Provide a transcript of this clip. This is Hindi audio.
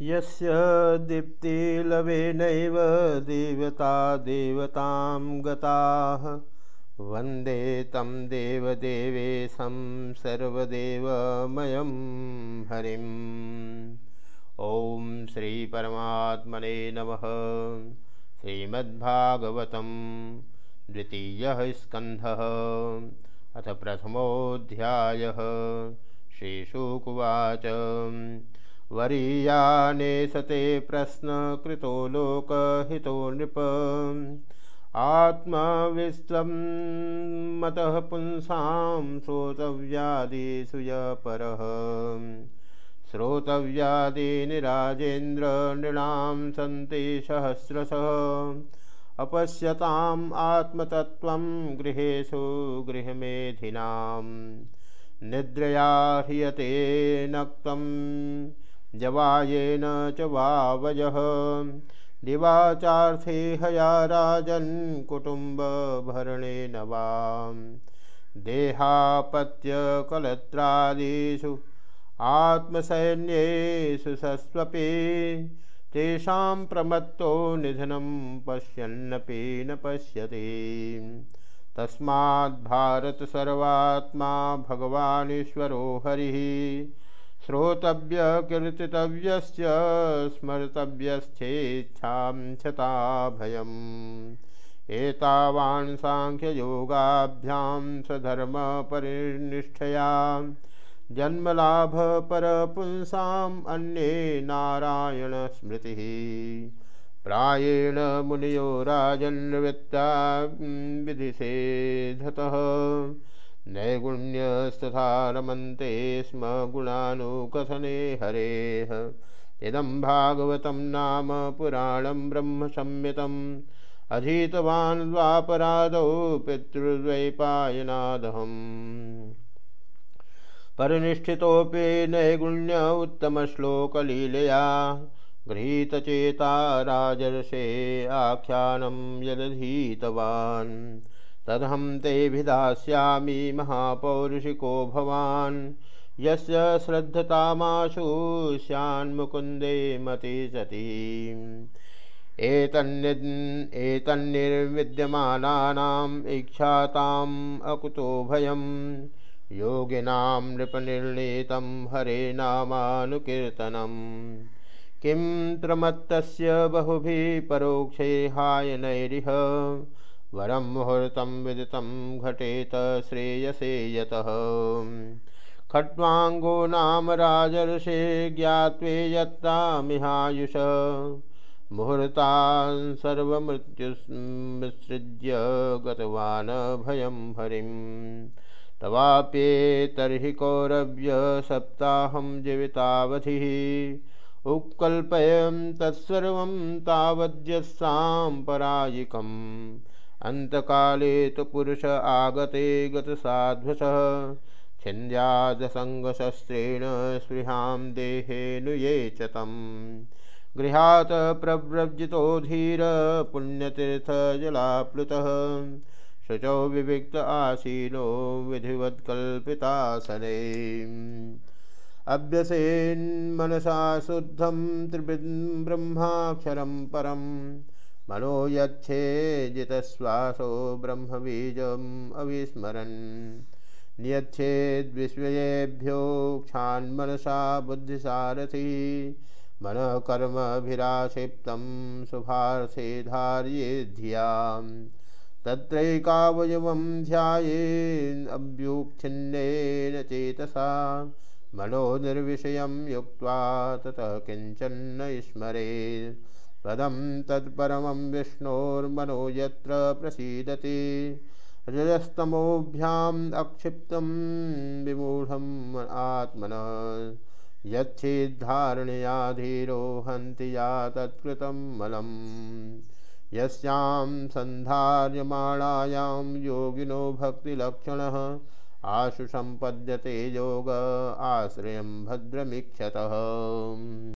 यस्य दीप्तिलवेनैव देवता देवतां गताः। वंदे तं देवदेवेशं सर्वदेवमयं हरिम् ॐ श्रीपरमात्मने नमः। श्रीमद्भागवतं द्वितीयः स्कन्धः। अथ प्रथमोऽध्यायः। श्रीशुकुवाच वरीयाने सते प्रश्नकृतो लोकहितो नृप। आत्मविश्वं मतः पुंसां श्रोतव्यादिषु य नृणां सन्ति सहस्रशः। अपश्यताम् आत्मतत्त्वं गृहेषु गृहमेधिनां निद्रया ह्रियते नक्तं जवायेन च वावयः दिवाचार्थे हया राजन् कुटुम्बभरणेन वां देहापत्यकलत्रादिषु आत्मसैन्येषु सस्वपि तेषां प्रमत्तो निधनं पश्यन्नपि न पश्यति। तस्माद् सर्वात्मा भगवानीश्वरो हरिः। श्रोतव्य कीर्तितव्यश्च स्मर्तव्यश्चेच्छां छता भयम् एतावान् साङ्ख्ययोगाभ्यां स्वधर्मपरिनिष्ठया। जन्मलाभपरपुंसाम् अन्ये नारायणस्मृतिः प्रायेण मुनियो राजन्वृत्ता विधिषेधतः नैगुण्यस्तथा रमन्ते स्म गुणानुकथने हरेः। इदं भागवतं नाम पुराणं ब्रह्मसंहितम् अधीतवान् द्वापरादौ पितृद्वैपायनादहम्। परिनिष्ठितोऽपि नैगुण्य उत्तमश्लोकलीलया गृहीतचेता राजर्षे आख्यानं यदधीतवान्। तदहं तेभिधास्यामि महापौरुषिको भवान्। यस्य श्रद्धतामाशु स्यान्मुकुन्दे मति सती एतन्नि एतन्निर्विद्यमानानाम् इच्छाताम् अकुतो भयं योगिनां नृपनिर्णीतं हरे नामानुकीर्तनम्। किं त्रमत्तस्य बहुभिः परोक्षे हायनैरिह वरं मुहूर्तं विदितं घटेत श्रेयसे यतः। खट्वाङ्गो नाम राजर्षे ज्ञात्वे यत्तामिहायुष। मुहूर्तान् सर्वमृत्युमिसृज्य गतवान् भयं हरिं तवाप्येतर्हि कौरव्य सप्ताहं जीवितावधिः। उत्कल्पयं तत्सर्वं तावद्यस्साम्परायिकम् अंतकाले तो पुरुष आगते गतसाध्वसः। छिन्द्यादसङ्गशस्त्रेण स्पृहां देहेनुये च तं गृहात् प्रव्रजितो धीर पुण्यतीर्थजलाप्लुतः। शुचौ विविक्त आसीनो विधिवत्कल्पितासने। अभ्यसेन्मनसा शुद्धं त्रिब्रह्माक्षरं परम्। मनो यच्छेजितश्वासो ब्रह्मबीजम् अविस्मरन्। नियच्छेद्विश्वयेभ्यो क्षान्मनसा बुद्धिसारथि मनः कर्मभिराक्षिप्तं शुभार्थे धार्ये धियाँ तत्रैकावयवं ध्यायेन्नभ्युच्छिन्नेन चेतसा। मनो निर्विषयं युक्त्वा ततः किञ्चन्न स्मरेत्। पदं तत्परमं विष्णोर्मनो यत्र प्रसीदति। रजस्तमोभ्याम् अक्षिप्तं आत्मनः। यच्छिद्धारणया धीरो हन्ति या तत्कृतं मलम्। यस्यां योगिनो भक्तिलक्षणः। आशु सम्पद्यते योग आश्रयं भद्रमीक्षतः।